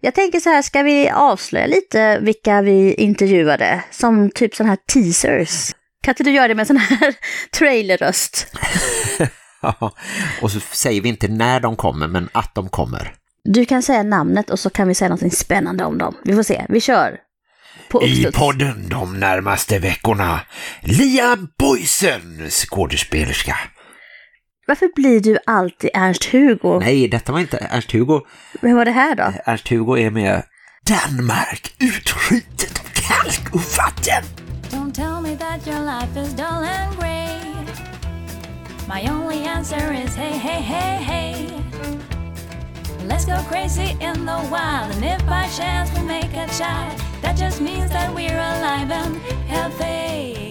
Jag tänker så här, ska vi avslöja lite vilka vi intervjuade? Som typ sådana här teasers. Kan inte du göra det med en sån här trailerröst? Ja, och så säger vi inte när de kommer, men att de kommer. Du kan säga namnet och så kan vi säga något spännande om dem. Vi får se, vi kör. På I podden de närmaste veckorna, Lia Boysen, skådespelerska. Varför blir du alltid Ernst-Hugo? Nej, detta var inte Ernst-Hugo. Vem var det här då? Ernst-Hugo är med Danmark, utskjutet av kalk och vatten. Don't tell me that your life is dull and grey. My only answer is hey, hey, hey, hey. Let's go crazy in the wild, and if by chance we make a child, that just means that we're alive and healthy.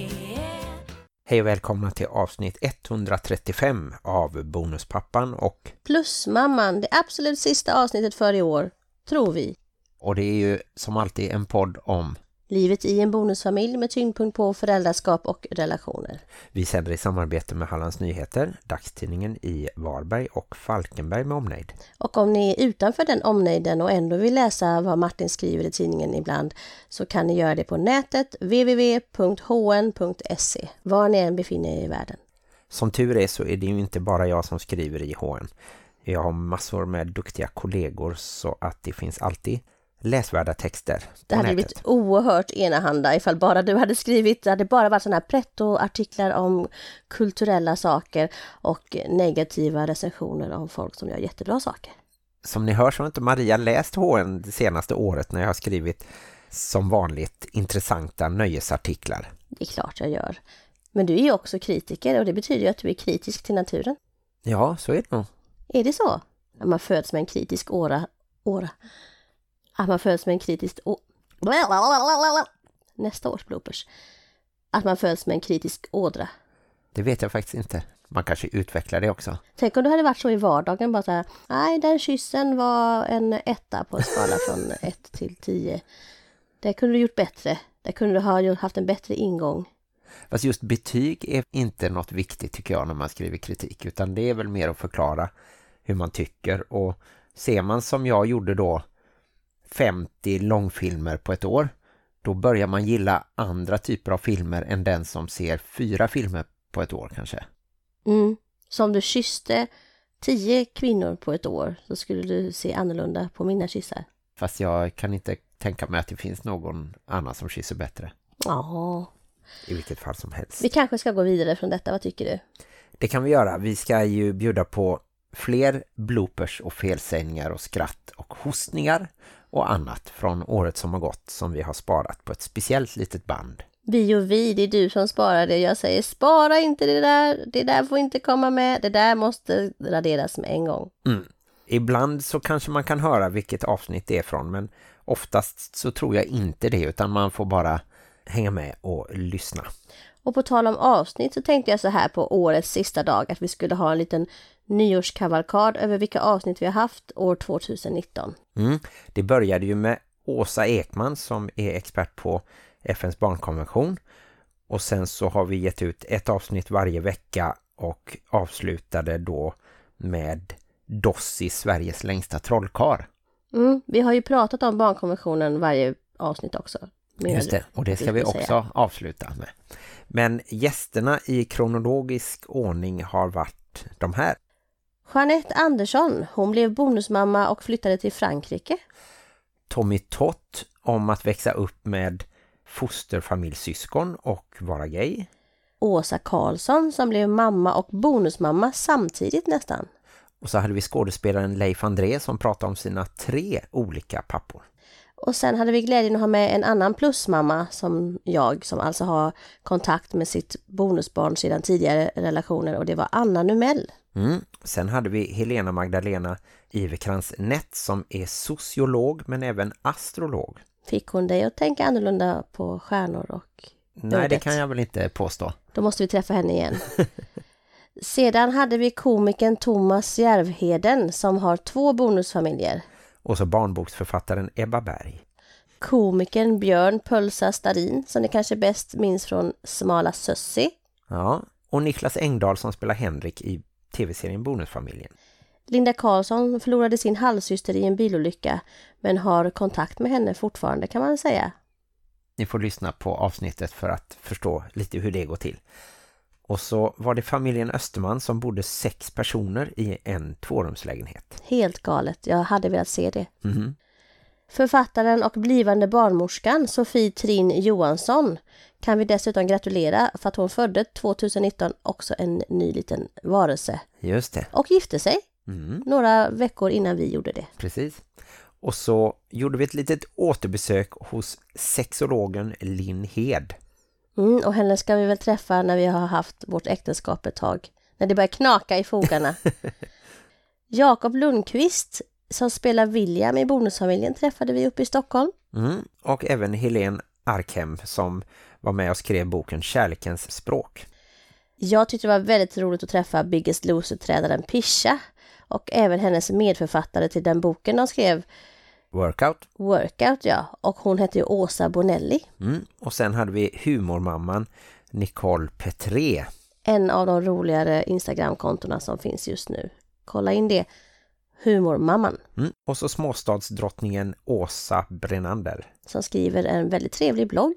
Hej och välkomna till avsnitt 135 av Bonuspappan och, Plus mamman, det absolut sista avsnittet för i år, tror vi. och det är ju som alltid en podd om Livet i en bonusfamilj med tyngdpunkt på föräldraskap och relationer. Vi sänder i samarbete med Hallands Nyheter, dagstidningen i Varberg och Falkenberg med omnejd. Och om ni är utanför den omnejden och ändå vill läsa vad Martin skriver i tidningen ibland så kan ni göra det på nätet www.hn.se var ni än befinner er i världen. Som tur är så är det ju inte bara jag som skriver i HN. Jag har massor med duktiga kollegor så att det finns alltid läsvärda texter Det hade nätet. blivit oerhört enahanda ifall bara du hade skrivit. Det hade bara varit sådana här pretto-artiklar om kulturella saker och negativa recensioner om folk som gör jättebra saker. Som ni hör så har inte Maria läst HN det senaste året när jag har skrivit som vanligt intressanta nöjesartiklar. Det är klart jag gör. Men du är ju också kritiker och det betyder ju att du är kritisk till naturen. Ja, så är det nog. Är det så? Att man föds med en kritisk åra... åra. Att man föds med en kritisk... Å... Nästa års bloopers. Att man föds med en kritisk ådra. Det vet jag faktiskt inte. Man kanske utvecklar det också. Tänk om det hade varit så i vardagen, bara så här, nej den kyssen var en etta på en skala från 1 till 10. Det kunde du gjort bättre. Det kunde du ha haft en bättre ingång. Fast just betyg är inte något viktigt tycker jag när man skriver kritik. Utan det är väl mer att förklara hur man tycker. Och ser man som jag gjorde då 50 långfilmer på ett år. Då börjar man gilla andra typer av filmer än den som ser fyra filmer på ett år kanske. Mm. Så om du kysste 10 kvinnor på ett år så skulle du se annorlunda på mina kyssar. Fast jag kan inte tänka mig att det finns någon annan som kysser bättre. Ja, I vilket fall som helst. vi kanske ska gå vidare från detta, vad tycker du? Det kan vi göra. Vi ska ju bjuda på fler bloopers och felsägningar och skratt och hostningar och annat från året som har gått som vi har sparat på ett speciellt litet band. Vi och vi, det är du som sparar det. Jag säger spara inte det där, det där får inte komma med, det där måste raderas med en gång. Ibland så kanske man kan höra vilket avsnitt det är från men oftast så tror jag inte det utan man får bara hänga med och lyssna. Och på tal om avsnitt så tänkte jag så här på årets sista dag att vi skulle ha en liten nyårskavalkad över vilka avsnitt vi har haft år 2019. Mm. Det började ju med Åsa Ekman som är expert på FNs barnkonvention. Och sen så har vi gett ut ett avsnitt varje vecka och avslutade då med Dossi, Sveriges längsta trollkar. Mm, vi har ju pratat om barnkonventionen varje avsnitt också. Just det, och det ska vi också säga. avsluta med. Men gästerna i kronologisk ordning har varit de här. Jeanette Andersson, hon blev bonusmamma och flyttade till Frankrike. Tommy Tott om att växa upp med fosterfamiljsyskon och vara gay. Åsa Karlsson som blev mamma och bonusmamma samtidigt nästan. Och så hade vi skådespelaren Leif André som pratade om sina tre olika pappor. Och sen hade vi glädjen att ha med en annan plusmamma som jag som alltså har kontakt med sitt bonusbarn sedan tidigare relationer och det var Anna Numell. Mm. Sen hade vi Helena Magdalena Iverkrans Nett som är sociolog men även astrolog. Fick hon dig att tänka annorlunda på stjärnor och Nej, det ödet? kan jag väl inte påstå. Då måste vi träffa henne igen. Sedan hade vi komikern Thomas Järvheden som har två bonusfamiljer. Och så barnboksförfattaren Ebba Berg. Komikern Björn Pölsa Stadin som ni kanske bäst minns från Smala Sössi. Ja, och Niklas Engdahl som spelar Henrik i tv-serien Bonusfamiljen. Linda Karlsson förlorade sin halvsyster i en bilolycka men har kontakt med henne fortfarande kan man säga. Ni får lyssna på avsnittet för att förstå lite hur det går till. Och så var det familjen Österman som bodde sex personer i en tvårumslägenhet. Helt galet, jag hade velat se det. Mhm. Författaren och blivande barnmorskan Sofie Trin Johansson kan vi dessutom gratulera för att hon födde 2019 också en ny liten varelse Just det. och gifte sig Mm. några veckor innan vi gjorde det. Precis. Och så gjorde vi ett litet återbesök hos sexologen Linn Hed. Mm, och henne ska vi väl träffa när vi har haft vårt äktenskap ett tag. När det börjar knaka i fogarna. Jakob Lundqvist som spelar William i Bonusfamiljen träffade vi uppe i Stockholm. Mm. Och även Helene Arkhem som var med och skrev boken Kärlekens språk. Jag tyckte det var väldigt roligt att träffa Biggest Loser-trädaren Pisha och även hennes medförfattare till den boken de skrev, Workout. Workout ja, och hon hette ju Åsa Bonelli. Mm. Och sen hade vi humormamman Nicole Petré. En av de roligare Instagram-kontona som finns just nu. Kolla in det. Humormamman Mm. Och så småstadsdrottningen Åsa Brenander. som skriver en väldigt trevlig blogg.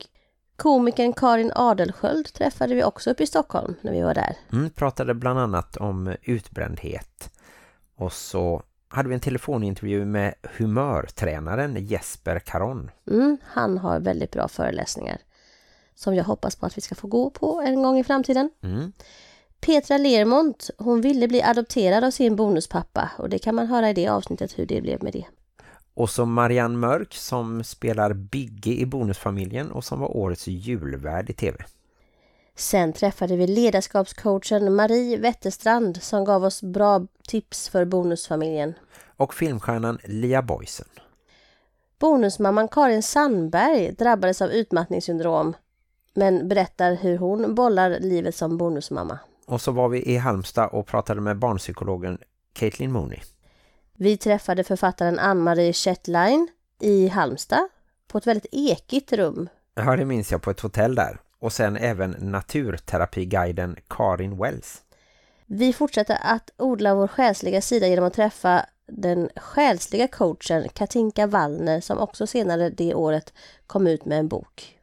Komikern Karin Adelsköld träffade vi också uppe i Stockholm när vi var där. Mm. Pratade bland annat om utbrändhet. Och så hade vi en telefonintervju med humörtränaren Jesper Caron. Mm, han har väldigt bra föreläsningar som jag hoppas på att vi ska få gå på en gång i framtiden. Mm. Petra Lermont, hon ville bli adopterad av sin bonuspappa och det kan man höra i det avsnittet hur det blev med det. Och så Marianne Mörk som spelar Bigge i Bonusfamiljen och som var årets julvärd i tv. Sen träffade vi ledarskapscoachen Marie Wetterstrand som gav oss bra tips för bonusfamiljen. Och filmstjärnan Lia Boysen. Bonusmamman Karin Sandberg drabbades av utmattningssyndrom men berättar hur hon bollar livet som bonusmamma. Och så var vi i Halmstad och pratade med barnpsykologen Caitlin Mooney. Vi träffade författaren Ann-Marie Schettlein i Halmstad på ett väldigt ekigt rum. Ja, det minns jag på ett hotell där. Och sen även naturterapiguiden Karin Wells. Vi fortsätter att odla vår själsliga sida genom att träffa den själsliga coachen Katinka Wallner som också senare det året kom ut med en bok.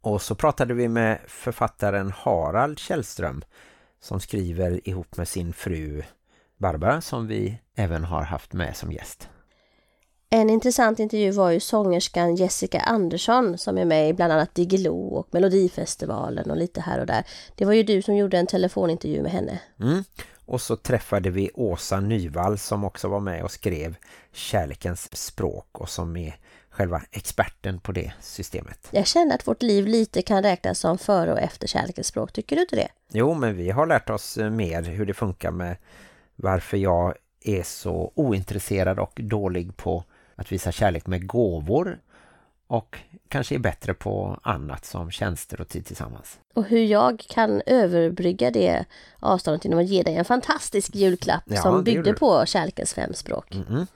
Och så pratade vi med författaren Harald Källström som skriver ihop med sin fru Barbara som vi även har haft med som gäst. En intressant intervju var ju sångerskan Jessica Andersson som är med i bland annat Diggiloo och Melodifestivalen och lite här och där. Det var ju du som gjorde en telefonintervju med henne. Mm. Och så träffade vi Åsa Nyvall som också var med och skrev Kärlekens språk och som är själva experten på det systemet. Jag känner att vårt liv lite kan räknas som före och efter kärlekens språk. Tycker du inte det? Jo, men vi har lärt oss eh, mer hur det funkar med varför jag är så ointresserad och dålig på att visa kärlek med gåvor och kanske är bättre på annat som tjänster och tid tillsammans. Och hur jag kan överbrygga det avståndet genom att ge dig en fantastisk julklapp Ja, som byggde på kärlekens fem språk. Mhm.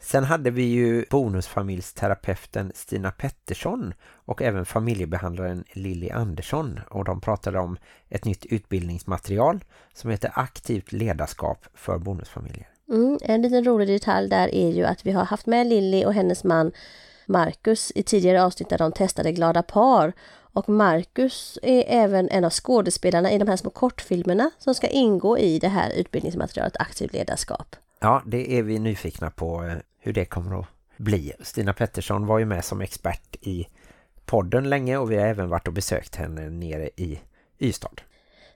Sen hade vi ju bonusfamiljsterapeuten Stina Pettersson och även familjebehandlaren Lilly Andersson och de pratade om ett nytt utbildningsmaterial som heter Aktivt ledarskap för bonusfamiljer. Mm, en liten rolig detalj där är ju att vi har haft med Lilly och hennes man Marcus i tidigare avsnitt där de testade glada par. Och Marcus är även en av skådespelarna i de här små kortfilmerna som ska ingå i det här utbildningsmaterialet Aktivt ledarskap. Ja, det är vi nyfikna på eh, hur det kommer att bli. Stina Pettersson var ju med som expert i podden länge och vi har även varit och besökt henne nere i Ystad.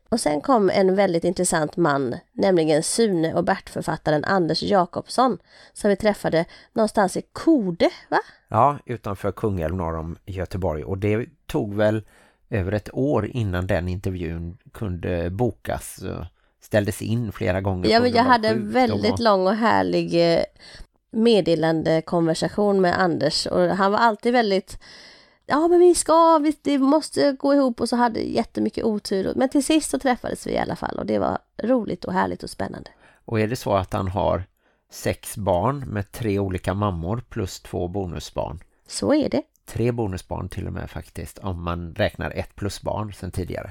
Och sen kom en väldigt intressant man, nämligen Sune och Bert-författaren Anders Jakobsson, som vi träffade någonstans i Kode, va? Ja, utanför Kungälv norr om Göteborg och det tog väl över ett år innan den intervjun kunde bokas och ställdes in flera gånger. Ja, men jag hade en väldigt och- lång och härlig eh, meddelande konversation med Anders och han var alltid väldigt Ja men vi ska, vi, det måste gå ihop och så hade jättemycket otur. Men till sist så träffades vi i alla fall och det var roligt och härligt och spännande. Och är det så att han har sex barn med tre olika mammor plus två bonusbarn. Så är det. Tre bonusbarn till och med faktiskt om man räknar ett plusbarn sedan tidigare.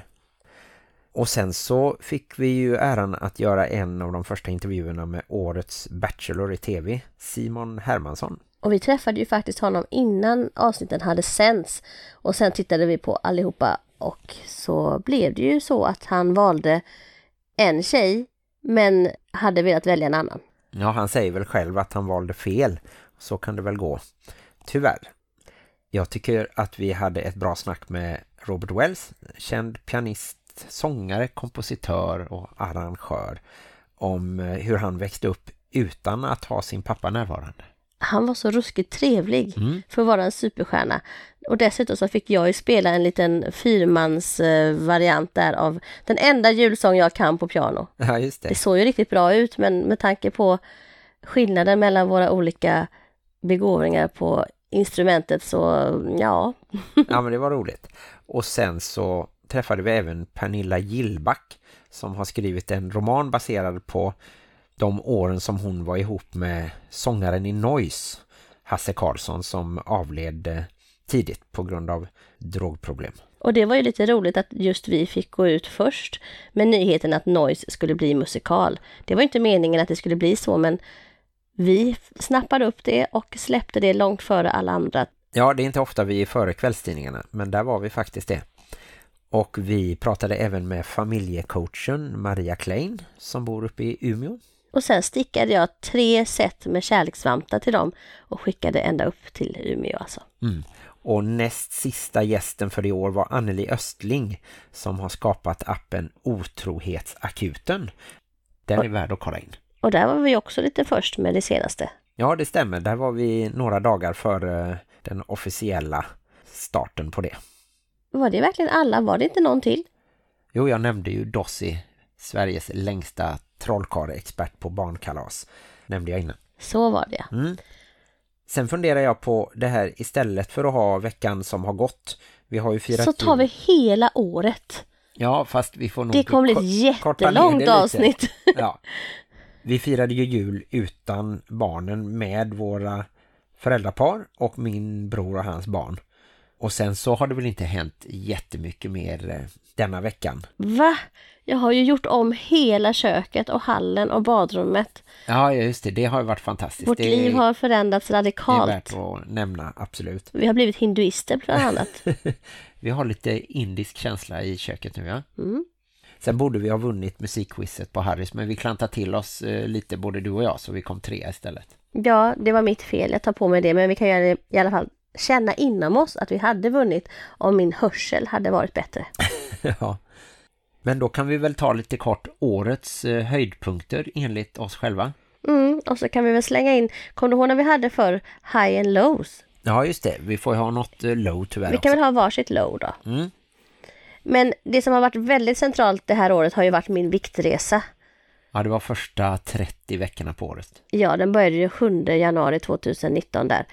Och sen så fick vi ju äran att göra en av de första intervjuerna med årets Bachelor i tv, Simon Hermansson. Och vi träffade ju faktiskt honom innan avsnitten hade sänds. Och sen tittade vi på allihopa och så blev det ju så att han valde en tjej men hade velat välja en annan. Ja, han säger väl själv att han valde fel. Så kan det väl gå. Tyvärr. Jag tycker att vi hade ett bra snack med Robert Wells, känd pianist, sångare, kompositör och arrangör om eh, hur han växte upp utan att ha sin pappa närvarande. Han var så ruskigt trevlig Mm. för att vara en superstjärna. Och dessutom så fick jag ju spela en liten fyrmans eh, där av den enda julsång jag kan på piano. Ja, just det. Det såg ju riktigt bra ut men med tanke på skillnaden mellan våra olika begåvningar på instrumentet så ja, Ja, men det var roligt. Och sen så träffade vi även Pernilla Gillback som har skrivit en roman baserad på de åren som hon var ihop med sångaren i Noise, Hasse Karlsson, som avled eh, tidigt på grund av drogproblem. Och det var ju lite roligt att just vi fick gå ut först med nyheten att Noise skulle bli musikal. Det var inte meningen att det skulle bli så men vi snappade upp det och släppte det långt före alla andra. Ja, det är inte ofta vi är före kvällstidningarna, men där var vi faktiskt det. Och vi pratade även med familjecoachen Maria Klein som bor uppe i Umeå. Och sen stickade jag tre set med kärleksvantar till dem och skickade ända upp till Umeå alltså. Mm. Och näst sista gästen för i år var Anneli Östling som har skapat appen Otrohetsakuten. Den är värd att kolla in. Och där var vi också lite först med det senaste. Ja, det stämmer. Där var vi några dagar före den officiella starten på det. Var det verkligen alla? Var det inte någon till? Jo, jag nämnde ju Dossi, Sveriges längsta trollkarleexpert på barnkalas. Nämnde jag innan. Så var det. Mm. Sen funderar jag på det här istället för att ha veckan som har gått. Vi har ju firat Så tar vi hela året. Ja, fast vi får nog Det kommer bli ett jättelångt avsnitt. Ja. Vi firade ju jul utan barnen med våra föräldrapar och min bror och hans barn. Och sen så har det väl inte hänt jättemycket mer eh, denna veckan. Va? Jag har ju gjort om hela köket och hallen och badrummet. Ja, just det. Det har ju varit fantastiskt. Vårt det liv har förändrats det är radikalt. värt att nämna, absolut. Vi har blivit hinduister bland annat. Vi har lite indisk känsla i köket nu, ja. Mm. Sen borde vi ha vunnit musikquizet på Harris, men vi klantade till oss eh, lite, både du och jag, så vi kom trea istället. Ja, det var mitt fel. Jag tar på mig det. Men vi kan göra det i alla fall känna inom oss att vi hade vunnit om min hörsel hade varit bättre. ja. Men då kan vi väl ta lite kort årets eh, höjdpunkter enligt oss själva. Mm, och så kan vi väl slänga in, kommer du ihåg när vi hade för high and lows? Ja, just det. Vi får ju ha något eh, low tyvärr Vi kan också. väl ha varsitt low då. Mm. Men det som har varit väldigt centralt det här året har ju varit min viktresa. Ja, det var första 30 veckorna på året. Ja, den började ju 7 januari 2019 där.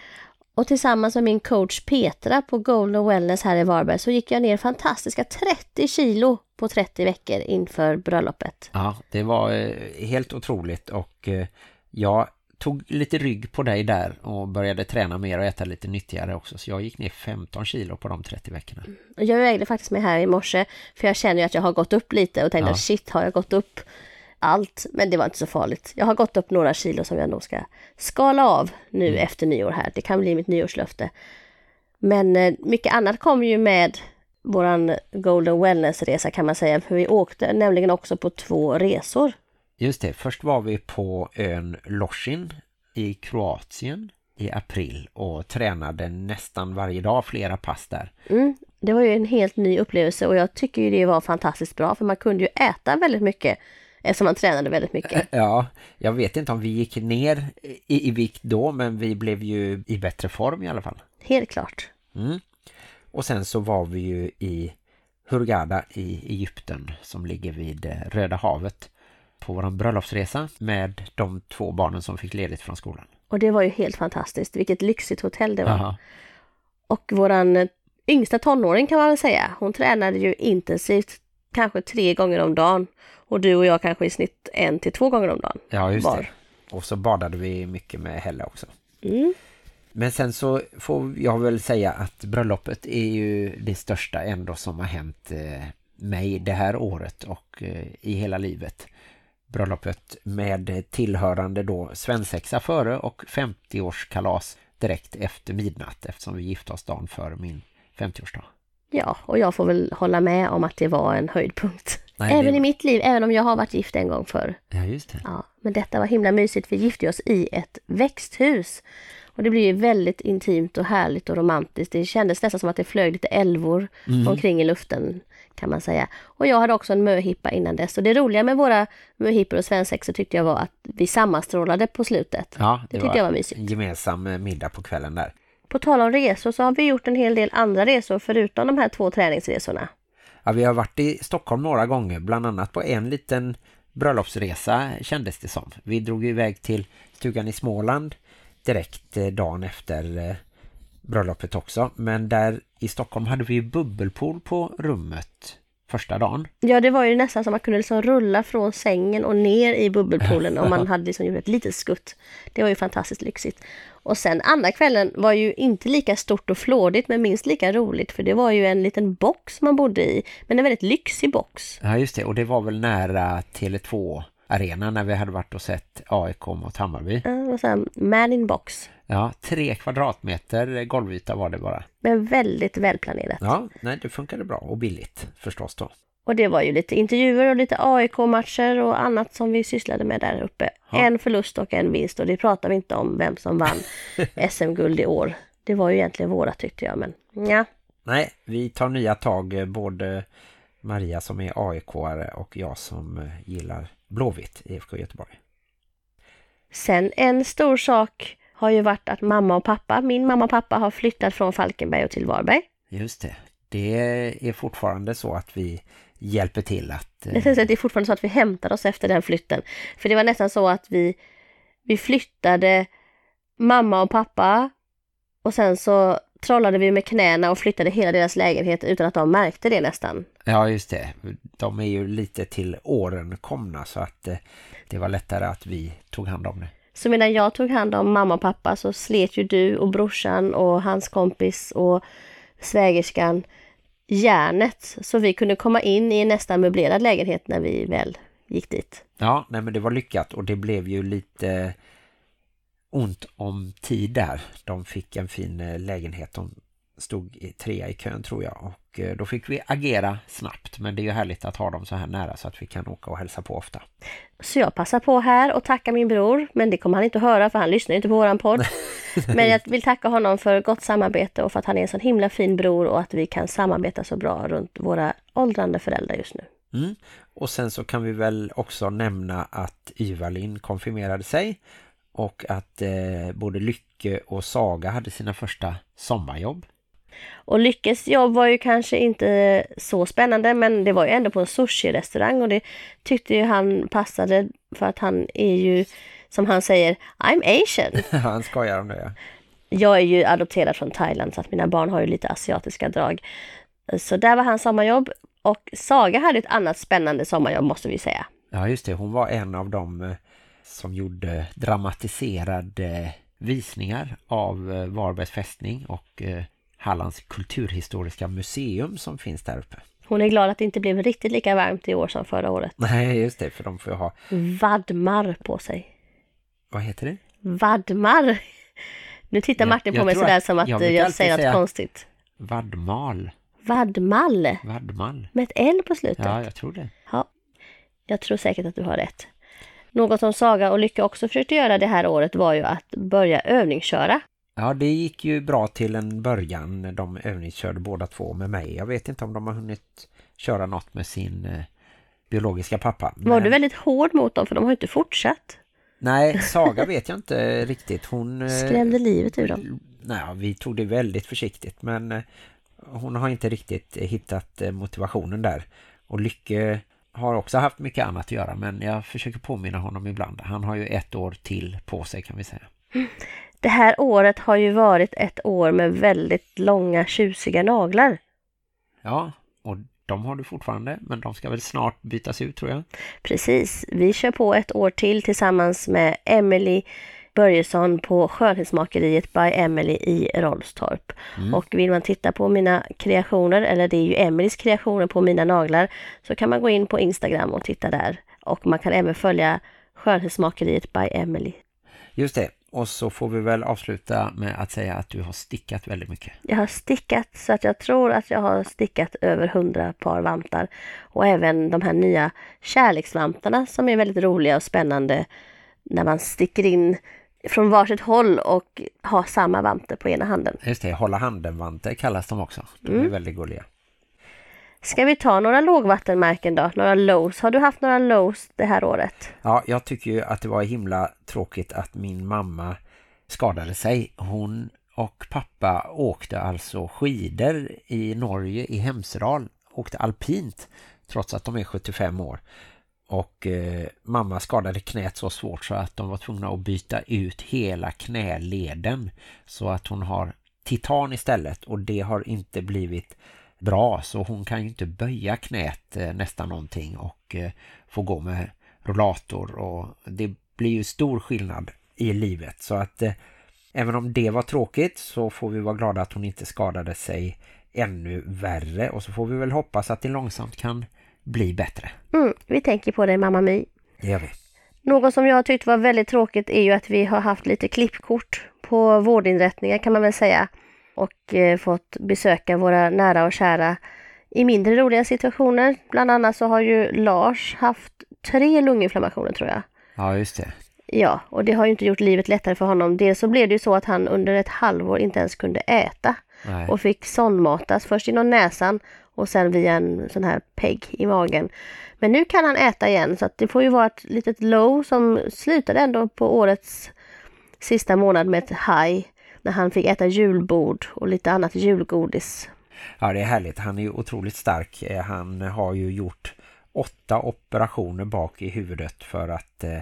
Och tillsammans med min coach Petra på Golden Wellness här i Varberg så gick jag ner fantastiska 30 kilo på 30 veckor inför bröllopet. Ja, det var eh, helt otroligt och eh, jag tog lite rygg på dig där och började träna mer och äta lite nyttigare också. Så jag gick ner 15 kilo på de 30 veckorna. Och Jag vägde faktiskt mig här i morse för jag känner ju att jag har gått upp lite och tänkte Ja. shit har jag gått upp allt? Men det var inte så farligt. Jag har gått upp några kilo som jag nog ska skala av nu Mm. efter nyår här. Det kan bli mitt nyårslöfte. Men eh, mycket annat kom ju med våran Golden Wellness-resa kan man säga. För vi åkte nämligen också på två resor. Just det, först var vi på ön Losin i Kroatien i april och tränade nästan varje dag flera pass där. Mm, det var ju en helt ny upplevelse och jag tycker ju det var fantastiskt bra för man kunde ju äta väldigt mycket eftersom man tränade väldigt mycket. Ja, jag vet inte om vi gick ner i, i vikt då men vi blev ju i bättre form i alla fall. Helt klart. Mm. Och sen så var vi ju i Hurghada i Egypten som ligger vid eh, Röda havet på vår bröllopsresa med de två barnen som fick ledigt från skolan. Och det var ju helt fantastiskt. Vilket lyxigt hotell det var. Jaha. Och våran eh, yngsta tonåring kan man väl säga. Hon tränade ju intensivt kanske tre gånger om dagen. Och du och jag kanske i snitt en till två gånger om dagen. Ja, just var. det. Och så badade vi mycket med Helle också. Mm. Men sen så får jag väl säga att bröllopet är ju det största ändå som har hänt eh, mig det här året och eh, i hela livet. Bröllopet med tillhörande då svensexa före och 50-årskalas direkt efter midnatt eftersom vi gifte oss dagen före min 50-årsdag. Ja, och jag får väl hålla med om att det var en höjdpunkt. Nej, även det- i mitt liv, även om jag har varit gift en gång förr. Ja, just det. Ja, men detta var himla mysigt. Vi gifte oss i ett växthus. Och det blev ju väldigt intimt och härligt och romantiskt. Det kändes nästan som att det flög lite älvor omkring i luften kan man säga. Och jag hade också en möhippa innan dess. Och det roliga med våra möhippor och svensexor tyckte jag var att vi sammanstrålade på slutet. Ja, Det tyckte jag var mysigt. En gemensam eh, middag på kvällen där. På tal om resor så har vi gjort en hel del andra resor förutom de här två träningsresorna. Ja, vi har varit i Stockholm några gånger, bland annat på en liten bröllopsresa kändes det som. Vi drog iväg till stugan i Småland direkt eh, dagen efter eh, bröllopet också. Men där i Stockholm hade vi bubbelpool på rummet första dagen. Ja, det var ju nästan som man kunde liksom rulla från sängen och ner i bubbelpoolen om man hade liksom gjort ett litet skutt. Det var ju fantastiskt lyxigt. Och sen andra kvällen var ju inte lika stort och flådigt men minst lika roligt för det var ju en liten box man bodde i. Men en väldigt lyxig box. Ja just det, och det var väl nära Tele2 arenan när vi hade varit och sett AIK mot Hammarby. Så här man in box. Ja, tre kvadratmeter golvyta var det bara. Men väldigt välplanerat. Ja, nej det funkade bra och billigt förstås då. Och det var ju lite intervjuer och lite AIK-matcher och annat som vi sysslade med där uppe. Ja. En förlust och en vinst och det pratar vi inte om vem som vann SM-guld i år. Det var ju egentligen våra tyckte jag men ja. Nej, vi tar nya tag, eh, både Maria som är AIK-are och jag som eh, gillar Blåvitt i IFK Göteborg. Sen en stor sak har ju varit att mamma och pappa, min mamma och pappa har flyttat från Falkenberg och till Varberg. Just det, det är fortfarande så att vi hjälper till att... eh, det är fortfarande så att vi hämtar oss efter den flytten. För det var nästan så att vi, vi flyttade mamma och pappa och sen så trollade vi med knäna och flyttade hela deras lägenhet utan att de märkte det nästan. Ja, just det. De är ju lite till åren komna så att eh, det var lättare att vi tog hand om det. Så medan jag tog hand om mamma och pappa så slet ju du och brorsan och hans kompis och svägerskan järnet så vi kunde komma in i en nästan möblerad lägenhet när vi väl gick dit. Ja, nej men det var lyckat och det blev ju lite ont om tid där. De fick en fin eh, lägenhet. De stod i trea i kön tror jag och eh, då fick vi agera snabbt. Men det är ju härligt att ha dem så här nära så att vi kan åka och hälsa på ofta. Så jag passar på här och tacka min bror, men det kommer han inte att höra för han lyssnar inte på våran podd. men jag vill tacka honom för gott samarbete och för att han är en sån himla fin bror och att vi kan samarbeta så bra runt våra åldrande föräldrar just nu. Mm. Och sen så kan vi väl också nämna att Ivalin konfirmerade sig och att eh, både Lycke och Saga hade sina första sommarjobb. Och Lyckes jobb var ju kanske inte så spännande men det var ju ändå på en sushi-restaurang och det tyckte ju han passade för att han är ju, som han säger, I'm Asian. Han skojar om det, ja. Jag är ju adopterad från Thailand så att mina barn har ju lite asiatiska drag. Så där var hans sommarjobb och Saga hade ett annat spännande sommarjobb måste vi säga. Ja just det, hon var en av dem eh, som gjorde dramatiserade visningar av eh, Varbergs fästning och eh, Hallands kulturhistoriska museum som finns där uppe. Hon är glad att det inte blev riktigt lika varmt i år som förra året. Nej just det, för de får ju ha, Vadmar på sig. vad heter det? Vadmar! Nu tittar Martin på jag mig tror sådär att- som att jag jag, jag säger något säga- konstigt. Vadmal. Vadmal Vadmal. med ett L på slutet. Ja, jag tror det. Ja, jag tror säkert att du har rätt. Något som Saga och Lycka också försökte göra det här året var ju att börja övningsköra. Ja, det gick ju bra till en början. De övningskörde båda två med mig. Jag vet inte om de har hunnit köra något med sin eh, biologiska pappa. Var Men- du väldigt hård mot dem för de har inte fortsatt? Nej, Saga vet jag inte riktigt. Hon... eh, Skrämde livet ur dem. Nej, vi tog det väldigt försiktigt. Men eh, hon har inte riktigt hittat motivationen där. Och Lycke har också haft mycket annat att göra. Men jag försöker påminna honom ibland. Han har ju ett år till på sig kan vi säga. Det här året har ju varit ett år med väldigt långa tjusiga naglar. Ja, och de har du fortfarande. Men de ska väl snart bytas ut tror jag. Precis, vi kör på ett år till tillsammans med Emily Börjesson på Skönhetsmakeriet by Emily i Rollstorp. Och vill man titta på mina kreationer, eller det är ju Emelies kreationer på mina naglar, så kan man gå in på Instagram och titta där. Och man kan även följa Skönhetsmakeriet by Emily. Just det. Och så får vi väl avsluta med att säga att du har stickat väldigt mycket. Jag har stickat så att jag tror att jag har stickat över hundra par vantar. Och även de här nya kärleksvantarna som är väldigt roliga och spännande när man sticker in från varsitt håll och har samma vante på ena handen. Just det, hålla handen-vantar kallas de också. De är väldigt gulliga. Ska vi ta några lågvattenmärken då? Några lows. Har du haft några lows det här året? Ja, jag tycker ju att det var himla tråkigt att min mamma skadade sig. Hon och pappa åkte alltså skidor i Norge i Hemsedal. Åkte alpint trots att de är 75 år. Och eh, mamma skadade knät så svårt så att de var tvungna att byta ut hela knäleden. Så att hon har titan istället och det har inte blivit bra. Så hon kan ju inte böja knät eh, nästan någonting och eh, få gå med rollator. Och det blir ju stor skillnad i livet. Så att eh, även om det var tråkigt så får vi vara glada att hon inte skadade sig ännu värre. Och så får vi väl hoppas att det långsamt kan bli bättre. Mm, vi tänker på det Mamma My. Det gör vi. Något som jag tyckte var väldigt tråkigt är ju att vi har haft lite klippkort på vårdinrättningar kan man väl säga. Och eh, fått besöka våra nära och kära i mindre roliga situationer. Bland annat så har ju Lars haft tre lunginflammationer tror jag. Ja, just det. Ja, och det har ju inte gjort livet lättare för honom. Dels så blev det ju så att han under ett halvår inte ens kunde äta Nej. och fick sondmatas först genom näsan och sen via en sån här pegg i magen. Men nu kan han äta igen så att det får ju vara ett litet low som slutade ändå på årets sista månad med ett high när han fick äta julbord och lite annat julgodis. Ja, det är härligt. Han är ju otroligt stark. Eh, han har ju gjort åtta operationer bak i huvudet för att eh,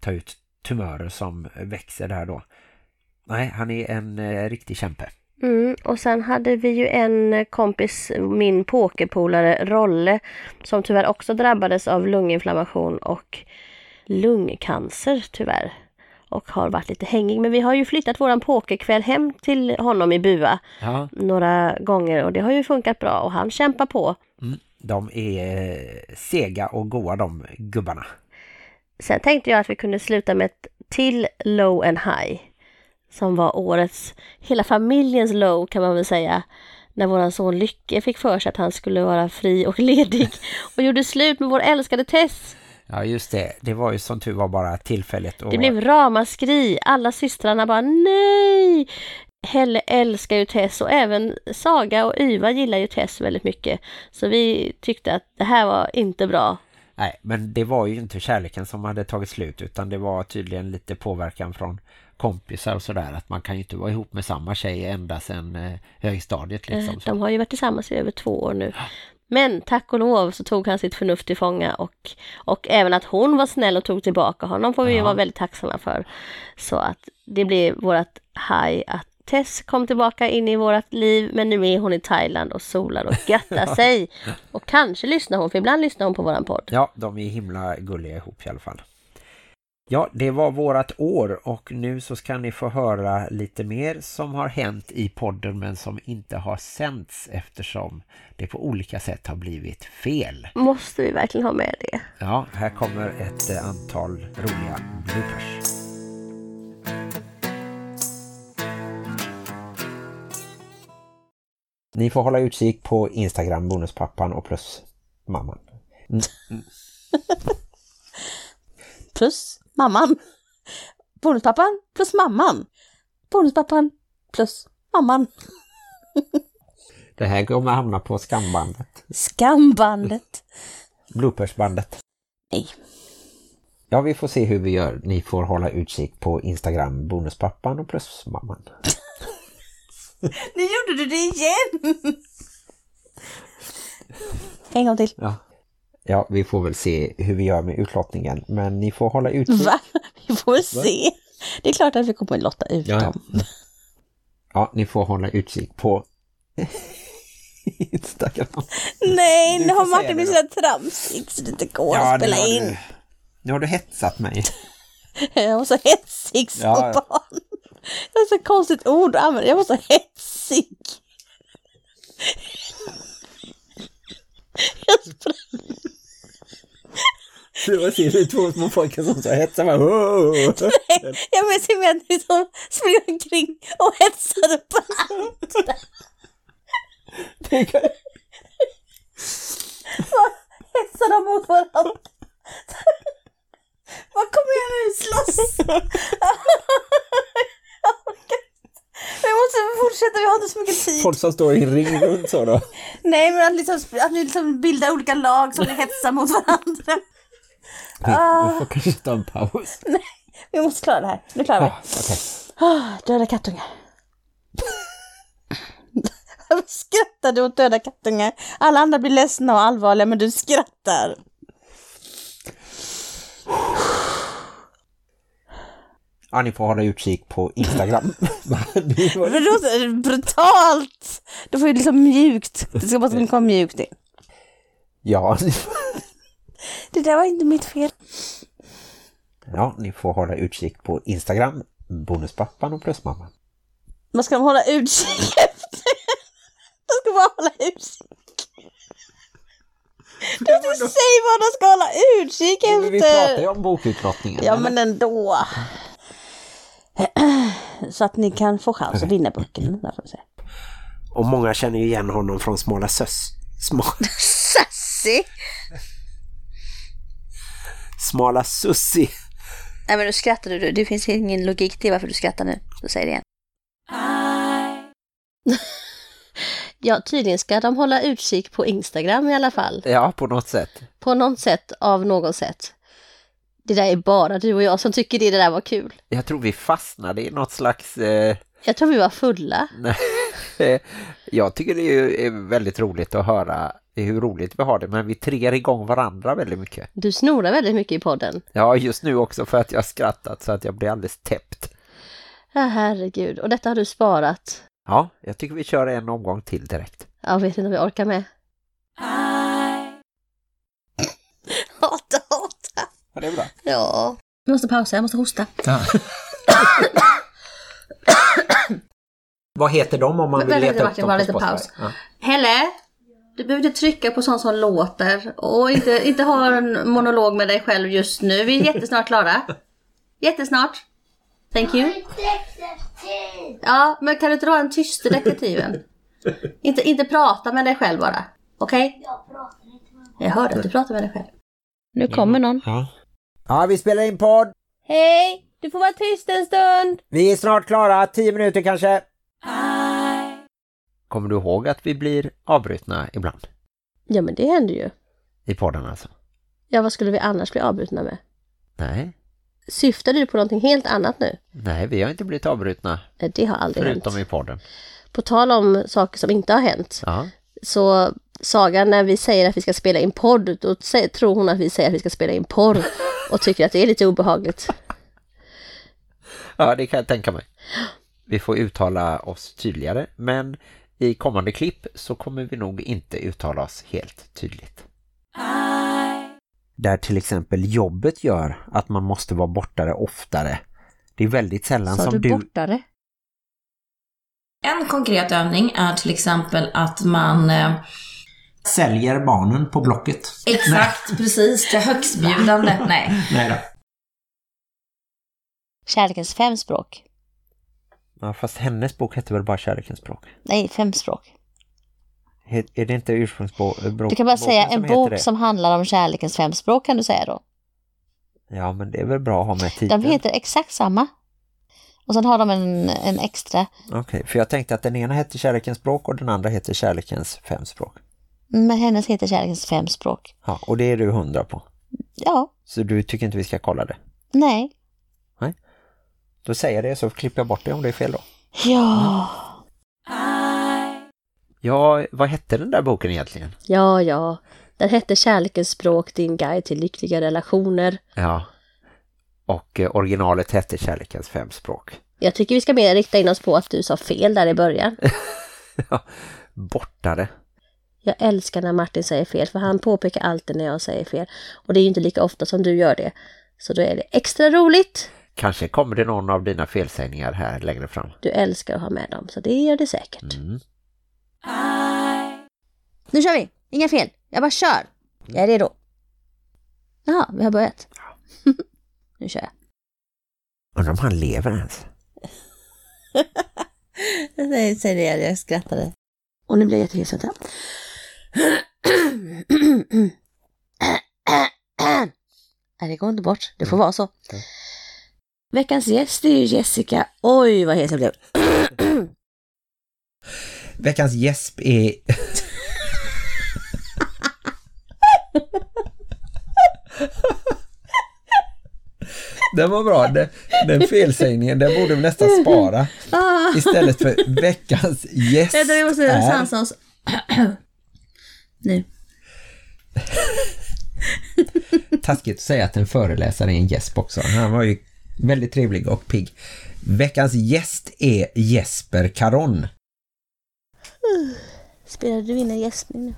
ta ut tumörer som växer där då. Nej, han är en eh, riktig kämpe. Mm, och sen hade vi ju en kompis, min pokerpolare Rolle, som tyvärr också drabbades av lunginflammation och lungcancer tyvärr. Och har varit lite hängig. Men vi har ju flyttat våran pokerkväll hem till honom i Bua Ja, några gånger och det har ju funkat bra och han kämpar på. mm, de är eh, sega och goa de gubbarna. Sen tänkte jag att vi kunde sluta med ett till low and high. Som var årets, hela familjens low kan man väl säga. När våran son Lycke fick för sig att han skulle vara fri och ledig. Och gjorde slut med vår älskade Tess. Ja, just det. Det var ju som tur var bara tillfälligt. Och... Det blev ramaskri. Alla systrarna bara nej! Helle älskar ju Tess och även Saga och Yva gillar ju Tess väldigt mycket. Så vi tyckte att det här var inte bra. Nej, men det var ju inte kärleken som hade tagit slut utan det var tydligen lite påverkan från kompisar och sådär att man kan ju inte vara ihop med samma tjej ända sedan eh, högstadiet Eh, liksom. Så. De har ju varit tillsammans i över två år nu. Men tack och lov så tog han sitt förnuft till fånga och, och även att hon var snäll och tog tillbaka honom får vi Ja. vara väldigt tacksamma för. Så att det blev vårt high att Tess kom tillbaka in i vårt liv men nu är hon i Thailand och solar och göttar sig. Och kanske lyssnar hon, för ibland lyssnar hon på våran podd. Ja, de är himla gulliga ihop i alla fall. Ja, det var vårat år och nu så ska ni få höra lite mer som har hänt i podden men som inte har sänts eftersom det på olika sätt har blivit fel. Måste vi verkligen ha med det? Ja, här kommer ett eh, antal roliga bloopers. Ni får hålla utkik på Instagram, bonuspappan och plus mamman. Plus mamman. Bonuspappan plus mamman. Bonuspappan plus mamman. Det här kommer hamna på skambandet. Skambandet. Bloopersbandet. Nej. Ja, vi får se hur vi gör. Ni får hålla utkik på Instagram, bonuspappan och plus mamman. Nu gjorde du det igen! En gång till. Ja. Ja, vi får väl se hur vi gör med utlottningen. Men ni får hålla utkik. Va? Vi får väl se. Det är klart att vi kommer att lotta ut Ja, ja. dem. Ja, ni får hålla utkik på Instagram. Nej, Du nu har Martin blivit så här tramsigt så det inte går att nu spela har in. Du, nu har du hetsat mig. Jag var så hetsig som Ja, ja. barn. Det är så konstigt ord att använda. Jag var så hetsig. Jag sprang. Det var ser två små pojkar som så hetsar bara. Jag minns hur jag liksom sprang omkring och hetsade på andra. Hetsade de mot varandra. Vad kommer jag nu slåss? Jag måste fortsätta, vi har inte så mycket tid. Folk som står i en ring runt så då. Nej men att, liksom, att ni liksom bildar olika lag som hetsar mot varandra. Ah. Vi får kanske ta en paus. Vi måste klara det här. Nu klarar vi. Ah, okej. Ah, döda kattungar. Varför skrattar du åt döda kattungar? Alla andra blir ledsna och allvarliga men du skrattar. Ja, ni får hålla utkik på Instagram. Låter brutalt! Du får ju liksom mjukt. Det ska bara komma mjukt in. ja, Det där var inte mitt fel. ja, ni får hålla utkik på Instagram. Bonuspappan och plusmamman. Man ska hålla utkik efter. De ska bara hålla utkik. Du säga vad de ska hålla utkik Men vi pratar ju efter. om bokutlottningen. Ja eller? men ändå. Så att ni kan få chans att vinna böckerna. där får se. Och många känner ju igen honom från Smala Sös. Sma... Sassy! Smala Sussi. Nej men nu skrattade du. Det finns ingen logik till varför du skrattar nu. Så säg det igen. Ja, tydligen ska de hålla utkik på Instagram i alla fall. Ja, på något sätt. På något sätt, av något sätt. Det där är bara du och jag som tycker det, det där var kul. Jag tror vi fastnade i något slags... Eh... Jag tror vi var fulla. Nej. Jag tycker det är väldigt roligt att höra hur roligt vi har det, men vi triggar igång varandra väldigt mycket. Du snorar väldigt mycket i podden. Ja, just nu också för att jag har skrattat så att jag blir alldeles täppt. Ja, herregud. Och detta har du sparat. Ja, jag tycker vi kör en omgång till direkt. Jag vet inte om jag orkar med. Hata, hata. Ja, det är bra. Ja. Jag måste pausa, jag måste hosta. Vad heter de om man vill leta lite, upp dem bara på lite Spotify? paus. Ja. Helle! Du behöver inte trycka på sånt som låter och inte, inte ha en monolog med dig själv just nu. Vi är jättesnart klara. Jättesnart. Thank you. Ja, men kan du inte ha en tyst detektiven? inte, inte prata med dig själv bara. Okej? Jag pratar inte med Jag hörde att du pratar med dig själv. Nu kommer någon. Ja. ja, vi spelar in podd. Hej! Du får vara tyst en stund. Vi är snart klara, tio minuter kanske. Kommer du ihåg att vi blir avbrutna ibland Ja, men det händer ju. i podden alltså? Ja, vad skulle vi annars bli avbrutna med? Nej, Syftar du på någonting helt annat nu? nej, vi har inte blivit avbrutna Nej, det har aldrig förutom hänt. i podden. På tal om saker som inte har hänt. Ja, Så Saga, när vi säger att vi ska spela in podd, då tror hon att vi säger att vi ska spela in porr. Och tycker att det är lite obehagligt. ja det kan jag tänka mig. Vi får uttala oss tydligare, men i kommande klipp så kommer vi nog inte uttala oss helt tydligt. Där till exempel jobbet gör att man måste vara bortare oftare. Det är väldigt sällan Sa som du du... bortare? En konkret övning är till exempel att man... Eh, Säljer barnen på Blocket. exakt, precis, det högstbjudande. Nej. Nej då. Kärlekens fem språk. Ja, fast hennes bok heter väl bara Kärlekens språk? Nej, fem språk. He- Är det inte ursprungsbok? Du kan bara säga en bok som handlar om kärlekens fem språk kan du säga då. Ja, men det är väl bra att ha med De titeln. heter exakt samma. Och sen har de en, en extra. Okej, för jag tänkte att den ena heter Kärlekens språk och den andra heter Kärlekens fem språk. Men hennes heter kärlekens fem språk. Ja, och det är du hundra på. Ja, Så du tycker inte vi ska kolla det? nej. Då säger jag det så klipper jag bort det om det är fel då. Ja. Ja, vad hette den där boken egentligen? Ja, ja. Den hette Kärlekens språk, din guide till lyckliga relationer. Ja. Och eh, originalet hette Kärlekens fem språk. Jag tycker vi ska mer rikta in oss på att du sa fel där i början. Bortare. Jag älskar när Martin säger fel, för han påpekar alltid när jag säger fel. Och det är ju inte lika ofta som du gör det. Så då är det extra roligt. Kanske kommer det någon av dina felsägningar här längre fram. Du älskar att ha med dem, så det gör det säkert. Mm. Nu kör vi! Inga fel, jag bara kör. Jag är redo. Jaha, vi har börjat. nu kör jag. Undrar om han lever ens. Nej, säg det, jag skrattade. Och nu blir jag jättehes. Vänta. Nej, det går inte bort. Det får vara så. Veckans gäst är ju Jessica. Oj, vad hes jag blev. Veckans gäsp är... Den var bra. Den, den felsägningen, den borde vi nästan spara. Istället för veckans gäst Vänta, vi måste sansa oss. nu. Taskigt att säga att en föreläsare är en gäsp också. Han var ju väldigt trevlig och pigg. Veckans gäst är Jesper Caron. Spelade du in en gästning nu?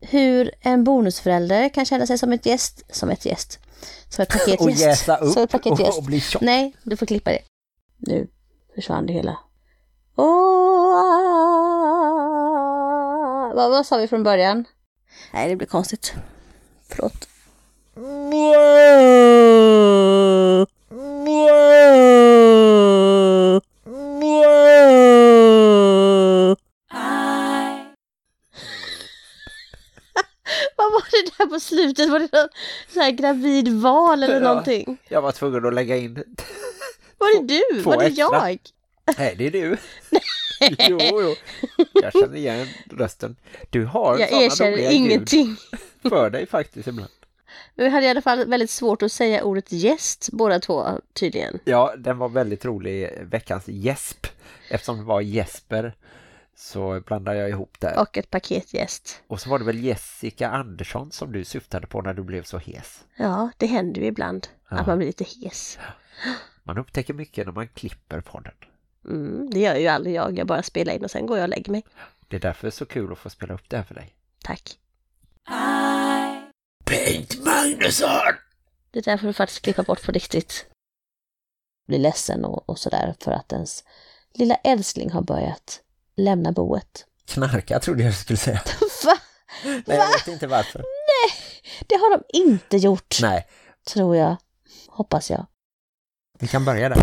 Hur en bonusförälder kan känna sig som ett gäst, som ett gäst. Som ett paketgäst. Och jäsa upp Som ett paketgäst. och, bli tjock. Nej, du får klippa det. Nu försvann det hela. Åh, ah. vad, vad sa vi från början? Nej, det blir konstigt. Förlåt. Vad var det där på slutet? Var det någon sån här gravid val eller Ja. någonting? Jag var tvungen att lägga in... Var det du? två Var det extra. jag? Nej, det är du. jo, jo. Jag känner igen rösten. Du har Jag såna erkänner roliga ljud ingenting. för dig faktiskt ibland. Vi hade i alla fall väldigt svårt att säga ordet gäst båda två tydligen. Ja, den var väldigt rolig. Veckans gäsp. Eftersom det var Jesper så blandade jag ihop det. Och ett paketgäst. Och så var det väl Jessica Andersson som du syftade på när du blev så hes. Ja, det händer ju ibland Ja. att man blir lite hes. Man upptäcker mycket när man klipper podden. Mm, det gör ju aldrig jag. Jag bara spelar in och sen går jag och lägger mig. Det är därför det är så kul att få spela upp det här för dig. Tack. Bengt Magnusson! Det är därför du faktiskt klippa bort på riktigt. Blir ledsen och, och sådär för att ens lilla älskling har börjat lämna boet. Knarka trodde jag skulle säga. Va? Nej, jag vet inte varför. Det har de inte gjort, Nej, tror jag. Hoppas jag. vi kan börja där.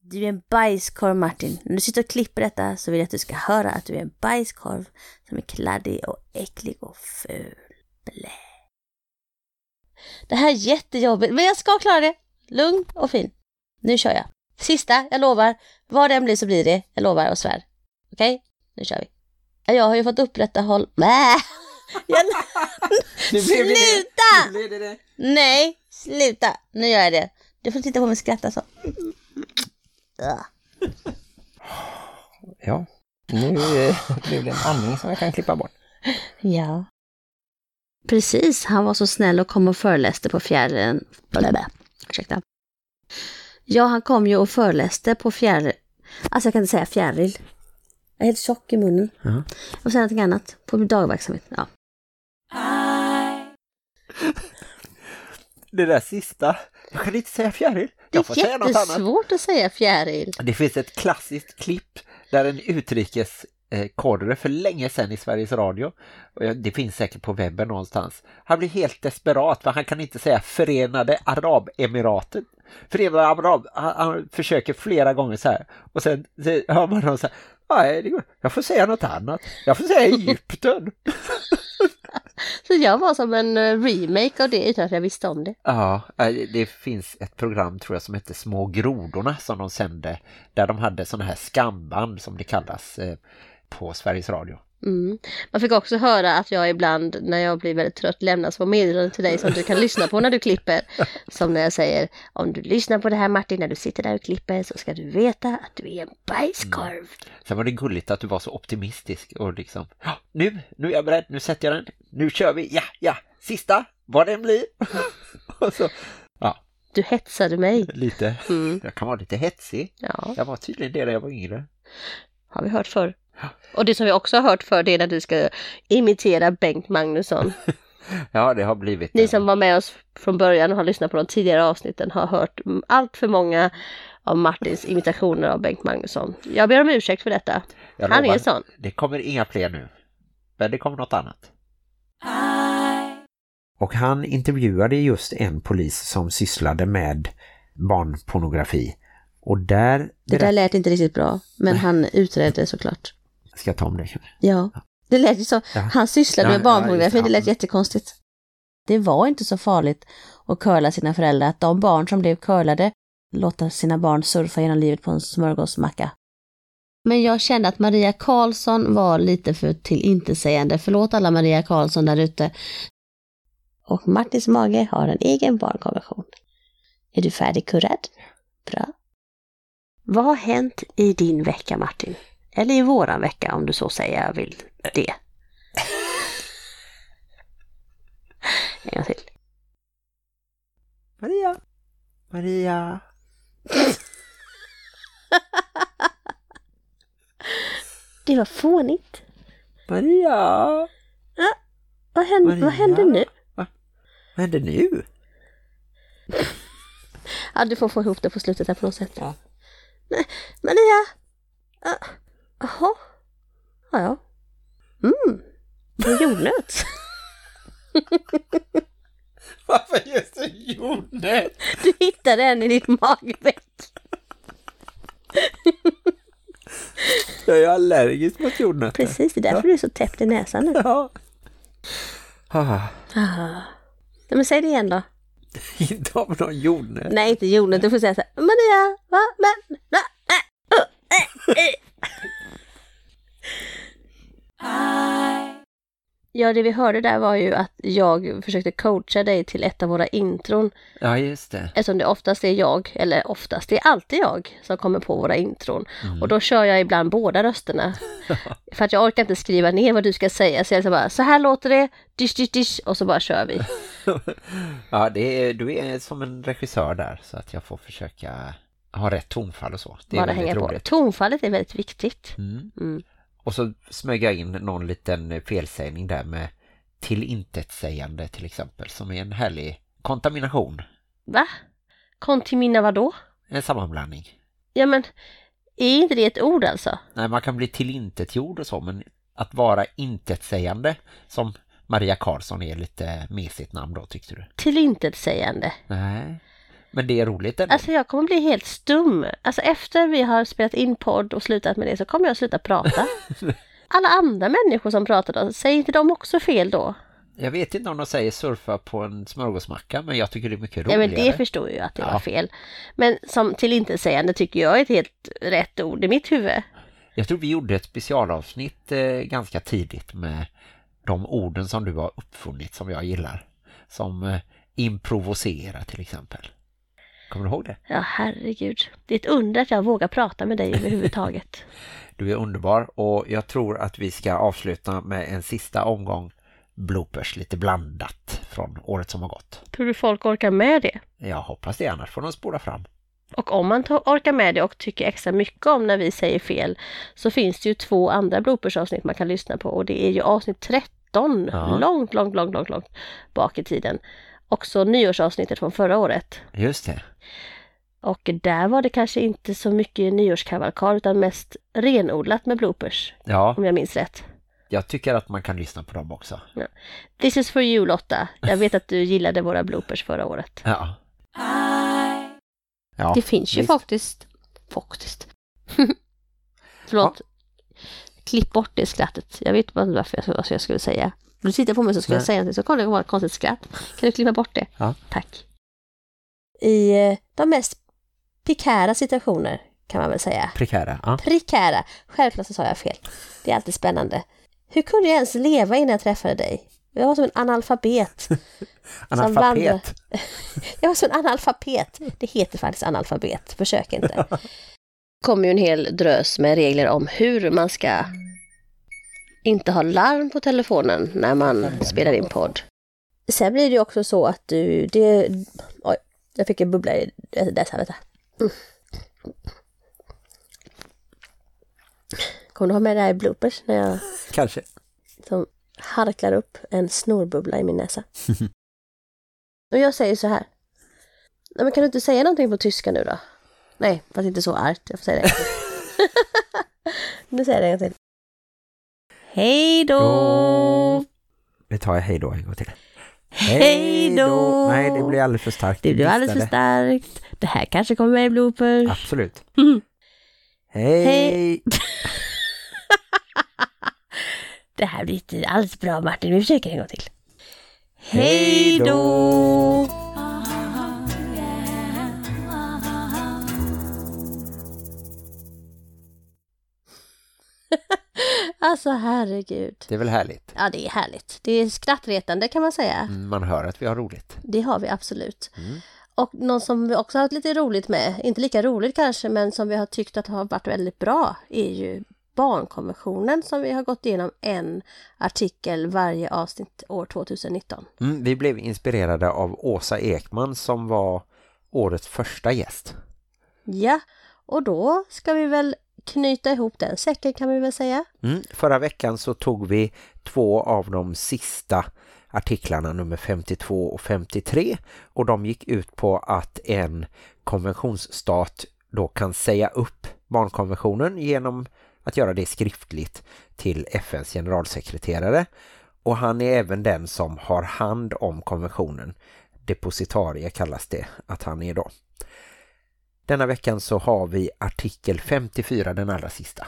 Du är en bajskorv Martin. När du sitter och klipper detta så vill jag att du ska höra att du är en bajskorv som är kladdig och äcklig och ful. Blä. Det här är jättejobbigt, men jag ska klara det. Lugn och fin. Nu kör jag. Sista, jag lovar. Vad det än blir så blir det. Jag lovar och svär. Okej? Nu kör vi. Jag har ju fått! Jag... Blev det det. Sluta! Det. Nej, sluta. Nu gör jag det. Du får titta på mig och skratta så. Ja. Ja, nu eh, blev det en andning som jag kan klippa bort. Ja. Precis, han var så snäll och kom och föreläste på fjärren... Blablabla. Ursäkta. Ja, han kom ju och föreläste på fjärr... Alltså jag kan inte säga fjäril. Jag är helt tjock i munnen. Ja. Och sen någonting annat på dagverksamhet. Ja. Det där sista, jag kan inte säga fjäril. Det Jag får är säga något annat. jättesvårt att säga fjäril. Det finns ett klassiskt klipp där en utrikes eh, korre för länge sedan i Sveriges Radio, det finns säkert på webben någonstans, han blir helt desperat för han kan inte säga Förenade Arabemiraten. Förenade Arab, han, han försöker flera gånger så här och sen hör man honom så här, nej jag får säga något annat, jag får säga Egypten. Så jag var som en eh, remake av det utan att jag visste om det. Ja, eh, det finns ett program tror jag som heter Små grodorna som de sände där de hade sådana här skamband som det kallas på Sveriges Radio. Mm. Man fick också höra att jag ibland när jag blir väldigt trött lämnar små meddelanden till dig som du kan lyssna på när du klipper. Som när jag säger om du lyssnar på det här Martin när du sitter där och klipper så ska du veta att du är en bajskorv. Sen var det gulligt att du var så optimistisk och liksom, nu, nu är jag beredd, nu sätter jag den, nu kör vi, ja, ja, sista, vad den blir. och så, ja, Du hetsade mig. lite, Mm. jag kan vara lite hetsig. Ja, Jag var tydligen det när jag var yngre. har vi hört förr. Och det som vi också har hört förr det är när du ska imitera Bengt Magnusson. Ja, det har blivit... Ni som var med oss från början och har lyssnat på de tidigare avsnitten har hört allt för många av Martins imitationer av Bengt Magnusson. Jag ber om ursäkt för detta. jag Han lovar, är sån. Det kommer inga fler nu. Men det kommer något annat. Och han intervjuade just en polis som sysslade med barnpornografi. Och där... Det där lät inte riktigt bra, men han utredde såklart. Ska jag ta om det? Ja, det lät ju så. Ja. Han sysslade Ja, med ja, barnpornografi, just det. lät jättekonstigt. Det var inte så farligt att curla sina föräldrar, att de barn som blev curlade låta sina barn surfa genom livet på en smörgåsmacka. Men jag kände att Maria Karlsson var lite för till intetsägande. Förlåt alla Maria Karlsson där ute. Och Martins mage har en egen barnkonvention. Är du färdigkurrad? Bra. Vad har hänt i din vecka Martin? Eller i våran vecka om du så säger vill det. En gång till. Maria! Maria! Det var fånigt. Maria! Vad hände, Maria? vad hände nu? Vad händer nu? Ja, du får få ihop det på slutet här på något sätt. Ja. Maria! Ah, Jaha. Ja, ja. Mm. Är jordnöt. Varför just det jordnöt? Du hittade en i ditt magveck. Jag är allergisk mot jordnötter. Precis, det är därför du är så täppt i näsan nu. Ja. Ah, Ah. Men säg det igen då. inte om någon jordnöt. Nej, inte jordnöt. Du får säga så här. Maria, va? Men, va? Äh, uh, äh, äh. Ja, det vi hörde där var ju att jag försökte coacha dig till ett av våra intron. Ja, just det. Eftersom det oftast är jag, eller oftast, det är alltid jag som kommer på våra intron. Mm. Och då kör jag ibland båda rösterna. För att jag orkar inte skriva ner vad du ska säga. Så jag liksom bara, så här låter det, dish, dish, dish, och så bara kör vi. Ja, är, du är som en regissör där så att jag får försöka ha rätt tonfall och så. Det är bara hänga på. Tonfallet är väldigt viktigt. Mm. Mm. Och så smög jag in någon liten felsägning där med tillintetsägande till exempel som är en härlig kontamination. Va? Kontimina vadå? En sammanblandning. Ja men, är inte det ett ord alltså? Nej, man kan bli tillintetgjord och så men att vara intetsägande som Maria Karlsson är lite mesigt namn då tyckte du? Tillintetsägande. Nej. Men det är roligt ändå. Alltså jag kommer bli helt stum. Alltså efter vi har spelat in podd och slutat med det så kommer jag sluta prata. Alla andra människor som pratar då, säger inte de också fel då? Jag vet inte om de säger surfa på en smörgåsmacka men jag tycker det är mycket Ja roligare. men det förstår ju att det Ja. var fel. Men som tillintetsägande tycker jag är ett helt rätt ord i mitt huvud. Jag tror vi gjorde ett specialavsnitt eh, ganska tidigt med de orden som du har uppfunnit som jag gillar. Som eh, improvocera till exempel. Kommer du ihåg det? Ja herregud. Det är ett under att jag vågar prata med dig överhuvudtaget. Du är underbar och jag tror att vi ska avsluta med en sista omgång bloopers lite blandat från året som har gått. Tror du folk orkar med det? Jag hoppas det, annars får de spola fram. Och om man orkar med det och tycker extra mycket om när vi säger fel så finns det ju två andra bloopersavsnitt man kan lyssna på och det är ju avsnitt 13, Ja. långt, långt, långt, långt, långt bak i tiden. Också nyårsavsnittet från förra året. Just det. Och där var det kanske inte så mycket nyårskavalkar utan mest renodlat med bloopers, Ja, om jag minns rätt. jag tycker att man kan lyssna på dem också. This is for you Lotta. Jag vet att du gillade våra bloopers förra året. Ja. Ja Det finns ju visst. faktiskt. Faktiskt. Förlåt. Klipp bort det skrattet. Jag vet inte varför jag, vad jag skulle säga. Du tittar på mig så ska jag Nej. säga någonting så kommer det vara ett konstigt skratt. Kan du klippa bort det? Ja. Tack. I eh, de mest pikära situationer kan man väl säga. Prekära. Ja. Prekära. Självklart så sa jag fel. Det är alltid spännande. Hur kunde jag ens leva innan jag träffade dig? Jag var som en analfabet. Analfabet. Jag var som en analfabet. Det heter faktiskt analfabet. Försök inte. kommer ju en hel drös med regler om hur man ska inte ha larm på telefonen när man spelar in podd. Sen blir det också så att du, det, oj, jag fick en bubbla i här, vänta. Mm. Kommer du ha med det här i bloopers när jag Kanske. som harklar upp en snorbubbla i min näsa. och jag säger så här. Nej, men kan du inte säga någonting på tyska nu då? Nej, fast inte så argt. Jag får säga det. Nu säger jag det en gång till. Hej då! Vi tar hej då en gång till. Hej då! Nej, det blir alldeles för starkt. Det blir alldeles för starkt. Det här kanske kommer med i bloopers. Absolut. Mm. Hej! Hej. Det här blir inte alls bra Martin, vi försöker en gång till. Hej då! Alltså herregud. Det är väl härligt. Ja, det är härligt. Det är skrattretande kan man säga. Mm, Man hör att vi har roligt. Det har vi absolut. Mm. Och någon som vi också har haft lite roligt med, inte lika roligt kanske, men som vi har tyckt att har varit väldigt bra, är ju barnkonventionen som vi har gått igenom en artikel varje avsnitt år 2019. Mm, vi blev inspirerade av Åsa Ekman som var årets första gäst. Ja, och då ska vi väl knyta ihop den säcken kan vi väl säga. Mm. Förra veckan så tog vi två av de sista artiklarna nummer 52 och 53 och de gick ut på att en konventionsstat då kan säga upp barnkonventionen genom att göra det skriftligt till FNs generalsekreterare och han är även den som har hand om konventionen. Depositarie kallas det att han är då. Denna veckan så har vi artikel 54, den allra sista.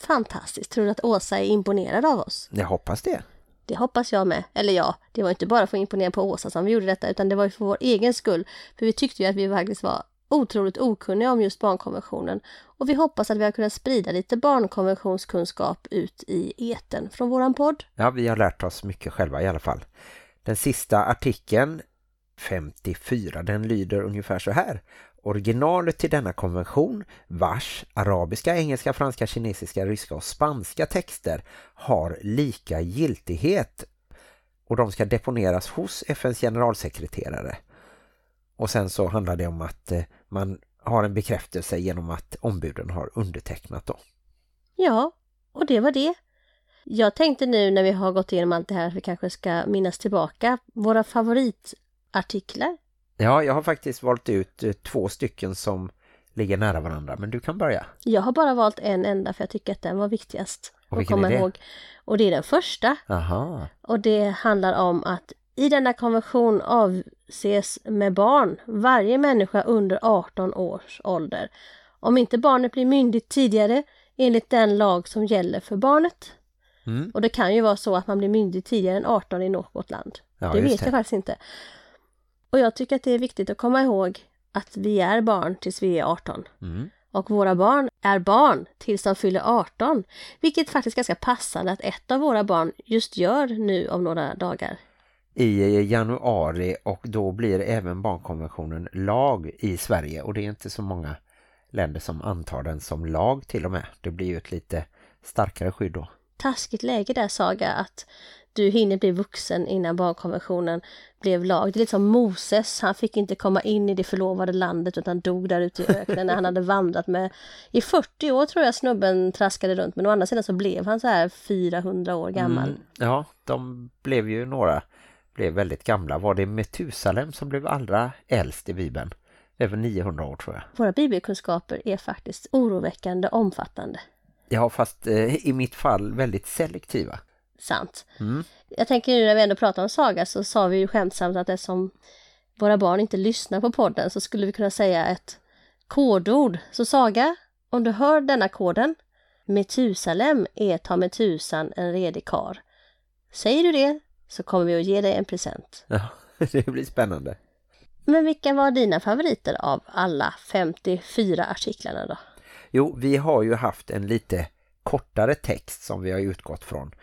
Fantastiskt. Tror du att Åsa är imponerad av oss? Jag hoppas det. Det hoppas jag med. Eller ja, det var inte bara för att imponera på Åsa som vi gjorde detta, utan det var ju för vår egen skull. För vi tyckte ju att vi faktiskt var otroligt okunniga om just barnkonventionen. Och vi hoppas att vi har kunnat sprida lite barnkonventionskunskap ut i eten från våran podd. Ja, vi har lärt oss mycket själva i alla fall. Den sista artikeln, 54, den lyder ungefär så här. Originalet till denna konvention, vars arabiska, engelska, franska, kinesiska, ryska och spanska texter har lika giltighet och de ska deponeras hos FNs generalsekreterare. Och sen så handlar det om att eh, man har en bekräftelse genom att ombuden har undertecknat dem. Ja, och det var det. Jag tänkte nu när vi har gått igenom allt det här att vi kanske ska minnas tillbaka våra favoritartiklar. Ja, jag har faktiskt valt ut eh, två stycken som ligger nära varandra, men du kan börja. Jag har bara valt en enda för jag tycker att den var viktigast Och att vilken komma är det? ihåg. Och det är den första. Aha. Och det handlar om att i denna konvention avses med barn varje människa under 18 års ålder. Om inte barnet blir myndigt tidigare enligt den lag som gäller för barnet. Mm. Och det kan ju vara så att man blir myndig tidigare än 18 i något land. Ja, det vet jag faktiskt inte. Och jag tycker att det är viktigt att komma ihåg att vi är barn tills vi är 18. Mm. Och våra barn är barn tills de fyller 18. Vilket faktiskt är ganska passande att ett av våra barn just gör nu om några dagar. I januari och då blir även barnkonventionen lag i Sverige och det är inte så många länder som antar den som lag till och med. Det blir ju ett lite starkare skydd då. Taskigt läge där Saga att du hinner bli vuxen innan barnkonventionen blev lag. Det är lite som Moses, han fick inte komma in i det förlovade landet utan dog där ute i öknen när han hade vandrat med i 40 år tror jag snubben traskade runt men å andra sidan så blev han så här 400 år gammal. Mm, ja, de blev ju några blev väldigt gamla. Var det Metusalem som blev allra äldst i Bibeln? Över 900 år tror jag. Våra bibelkunskaper är faktiskt oroväckande omfattande. Ja, fast eh, i mitt fall väldigt selektiva. Sant. Mm. Jag tänker nu när vi ändå pratar om saga så sa vi ju skämtsamt att eftersom våra barn inte lyssnar på podden så skulle vi kunna säga ett kodord. Så Saga, om du hör denna koden, Metusalem är ta Metusan en redig kar. Säger du det så kommer vi att ge dig en present. Ja, det blir spännande. Men vilka var dina favoriter av alla 54 artiklarna då? Jo, vi har ju haft en lite kortare text som vi har utgått från.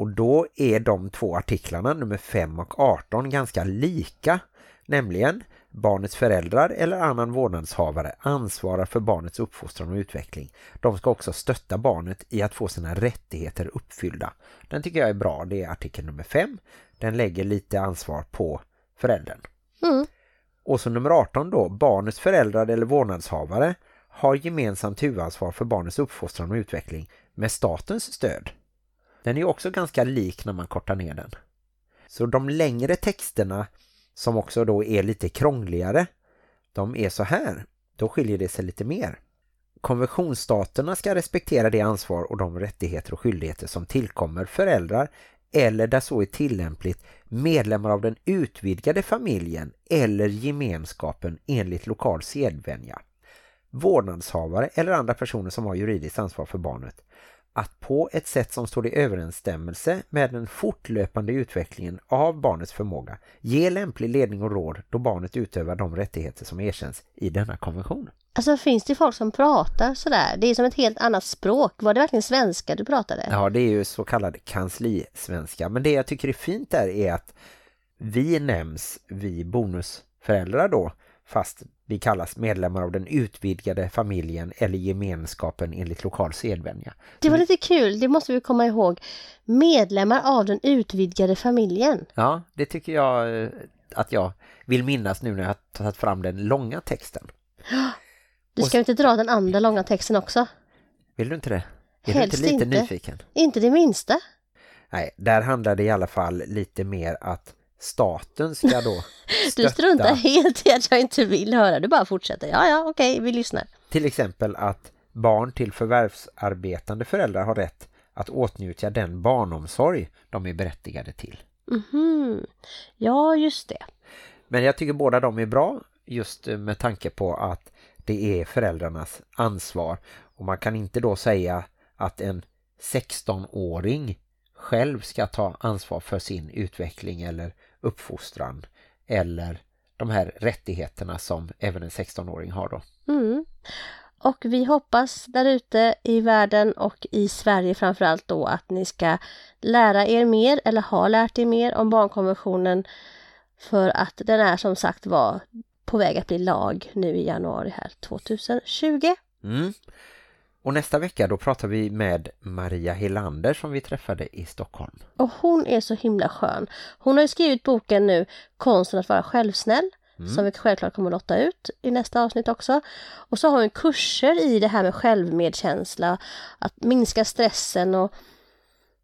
Och då är de två artiklarna, nummer 5 och 18, ganska lika. Nämligen, barnets föräldrar eller annan vårdnadshavare ansvarar för barnets uppfostran och utveckling. De ska också stötta barnet i att få sina rättigheter uppfyllda. Den tycker jag är bra, det är artikel nummer 5. Den lägger lite ansvar på föräldern. Mm. Och så nummer 18 då, barnets föräldrar eller vårdnadshavare har gemensamt huvudansvar för barnets uppfostran och utveckling med statens stöd. Den är ju också ganska lik när man kortar ner den. Så de längre texterna som också då är lite krångligare, de är så här. Då skiljer det sig lite mer. Konventionsstaterna ska respektera det ansvar och de rättigheter och skyldigheter som tillkommer föräldrar eller där så är tillämpligt medlemmar av den utvidgade familjen eller gemenskapen enligt lokal sedvänja. Vårdnadshavare eller andra personer som har juridiskt ansvar för barnet att på ett sätt som står i överensstämmelse med den fortlöpande utvecklingen av barnets förmåga ge lämplig ledning och råd då barnet utövar de rättigheter som erkänns i denna konvention. Alltså finns det folk som pratar sådär? Det är som ett helt annat språk. Var det verkligen svenska du pratade? Ja, det är ju så kallad kanslisvenska. Men det jag tycker är fint där är att vi nämns, vi bonusföräldrar då, fast vi kallas medlemmar av den utvidgade familjen eller gemenskapen enligt lokal sedvänja. Det var lite kul, det måste vi komma ihåg. Medlemmar av den utvidgade familjen. Ja, det tycker jag eh, att jag vill minnas nu när jag har tagit fram den långa texten. Du Och ska inte dra den andra långa texten också? Vill du inte det? Är Helst du inte lite inte. nyfiken? Inte det minsta. Nej, där handlar det i alla fall lite mer att staten ska då Du stötta struntar helt i att jag inte vill höra. Du bara fortsätter. Ja, ja, okej, vi lyssnar. till exempel att barn till förvärvsarbetande föräldrar har rätt att åtnjuta den barnomsorg de är berättigade till. Mhm. Ja, just det. Men jag tycker båda de är bra just eh, med tanke på att det är föräldrarnas ansvar. Och man kan inte då säga att en 16-åring själv ska ta ansvar för sin utveckling eller uppfostran eller de här rättigheterna som även en 16-åring har då. Mm. Och vi hoppas där ute i världen och i Sverige framförallt då att ni ska lära er mer eller har lärt er mer om barnkonventionen för att den är som sagt var på väg att bli lag nu i januari här 2020. Mm. Och nästa vecka då pratar vi med Maria Helander som vi träffade i Stockholm. Och hon är så himla skön. Hon har skrivit boken nu Konsten att vara självsnäll som vi självklart kommer att lotta ut i nästa avsnitt också. Och så har hon kurser i det här med självmedkänsla, att minska stressen och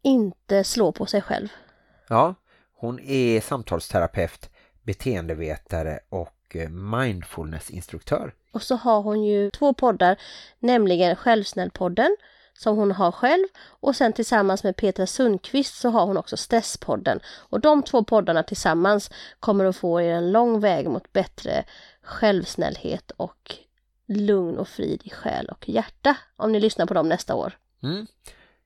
inte slå på sig själv. Ja, hon är samtalsterapeut, beteendevetare och mindfulnessinstruktör. Och så har hon ju två poddar, nämligen Självsnällpodden som hon har själv och sen tillsammans med Petra Sundqvist så har hon också Stresspodden. Och de två poddarna tillsammans kommer att få er en lång väg mot bättre självsnällhet och lugn och frid i själ och hjärta om ni lyssnar på dem nästa år. Mm.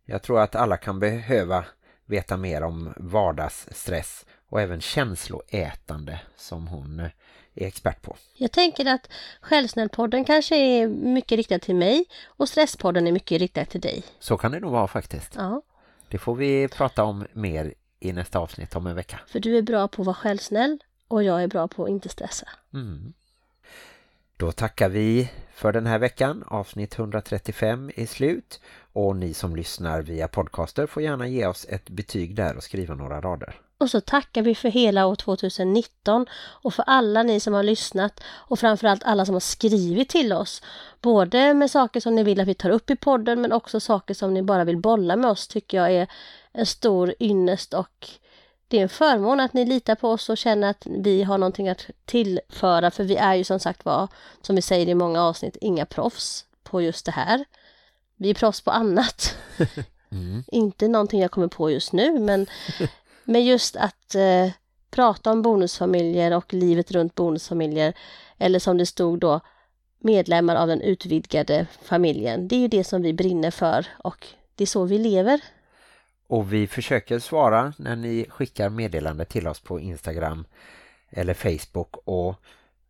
Jag tror att alla kan behöva veta mer om vardagsstress och även känsloätande som hon eh, är expert på. Jag tänker att Självsnällpodden kanske är mycket riktad till mig och Stresspodden är mycket riktad till dig. Så kan det nog vara faktiskt. Ja, Det får vi prata om mer i nästa avsnitt om en vecka. för du är bra på att vara självsnäll och jag är bra på att inte stressa. Mm. Då tackar vi för den här veckan. Avsnitt 135 är slut. Och ni som lyssnar via podcaster får gärna ge oss ett betyg där och skriva några rader. Och så tackar vi för hela år 2019 och för alla ni som har lyssnat och framförallt alla som har skrivit till oss. Både med saker som ni vill att vi tar upp i podden men också saker som ni bara vill bolla med oss tycker jag är en stor ynnest och det är en förmån att ni litar på oss och känner att vi har någonting att tillföra för vi är ju som sagt var, som vi säger i många avsnitt, inga proffs på just det här. Vi är proffs på annat. Inte någonting jag kommer på just nu men men just att eh, prata om bonusfamiljer och livet runt bonusfamiljer eller som det stod då medlemmar av den utvidgade familjen. Det är ju det som vi brinner för och det är så vi lever. Och vi försöker svara när ni skickar meddelande till oss på Instagram eller Facebook. Och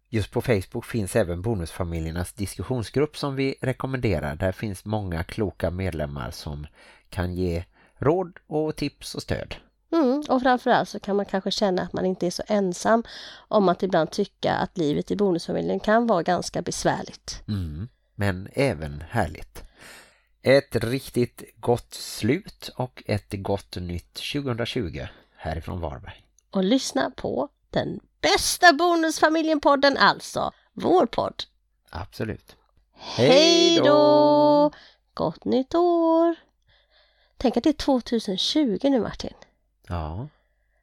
just på Facebook finns även bonusfamiljernas diskussionsgrupp som vi rekommenderar. Där finns många kloka medlemmar som kan ge råd och tips och stöd. Mm, och framförallt så kan man kanske känna att man inte är så ensam om att ibland tycka att livet i bonusfamiljen kan vara ganska besvärligt. Mm. Men även härligt. Ett riktigt gott slut och ett gott nytt 2020 härifrån Varberg. Och lyssna på den bästa bonusfamiljen-podden alltså, vår podd. Absolut. Hej då! Gott nytt år! Tänk att det är 2020 nu Martin. Ja.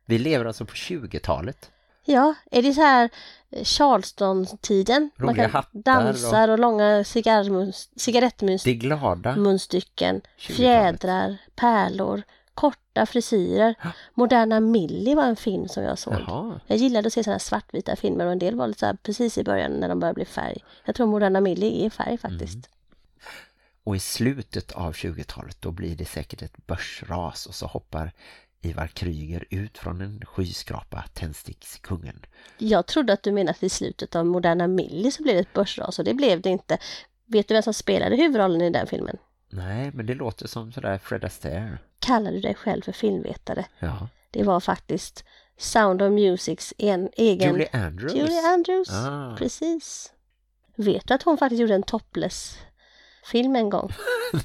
Vi lever alltså på 20-talet. Ja, är det så här eh, Charleston-tiden? Man kan hattar dansar och, långa cigarrmuns- cigarettmunstycken, Det glada. munstycken, 20-talet. fjädrar, pärlor, korta frisyrer. Moderna Millie var en film som jag såg. Jaha. Jag gillade att se sådana här svartvita filmer och en del var lite så här precis i början när de började bli färg. Jag tror Moderna Millie är färg faktiskt. Mm. Och i slutet av 20-talet då blir det säkert ett börsras och så hoppar Ivar Kryger ut från en skyskrapa, tändstickskungen. Jag trodde att du menade att i slutet av Moderna Millie så blev det ett börsras och det blev det inte. Vet du vem som spelade huvudrollen i den filmen? Nej, men det låter som sådär Fred Astaire. Kallar du dig själv för filmvetare? Ja. Det var faktiskt Sound of Musics en egen... Julie Andrews. Julie Andrews, Ah. precis. Vet du att hon faktiskt gjorde en topless-film en gång?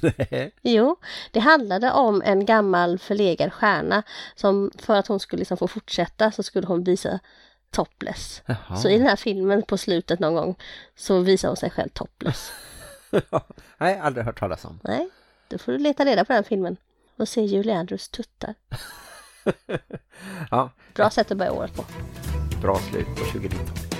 Nej. Jo, det handlade om en gammal förlegad stjärna som för att hon skulle liksom få fortsätta så skulle hon visa topless. Jaha. Så i den här filmen på slutet någon gång så visar hon sig själv topless. Nej, aldrig hört talas om. Nej, då får du leta reda på den filmen och se Julie Andrews tuttar. Ja, Bra sätt att börja året på. bra slut på 2019.